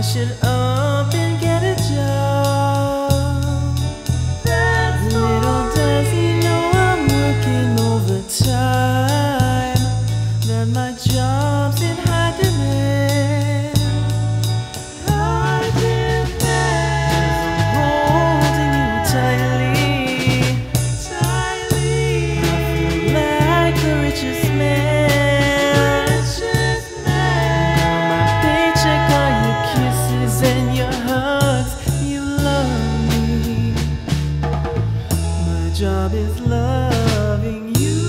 I should up and get a job. That's Little does he know I'm working overtime. That my job. Job is loving you.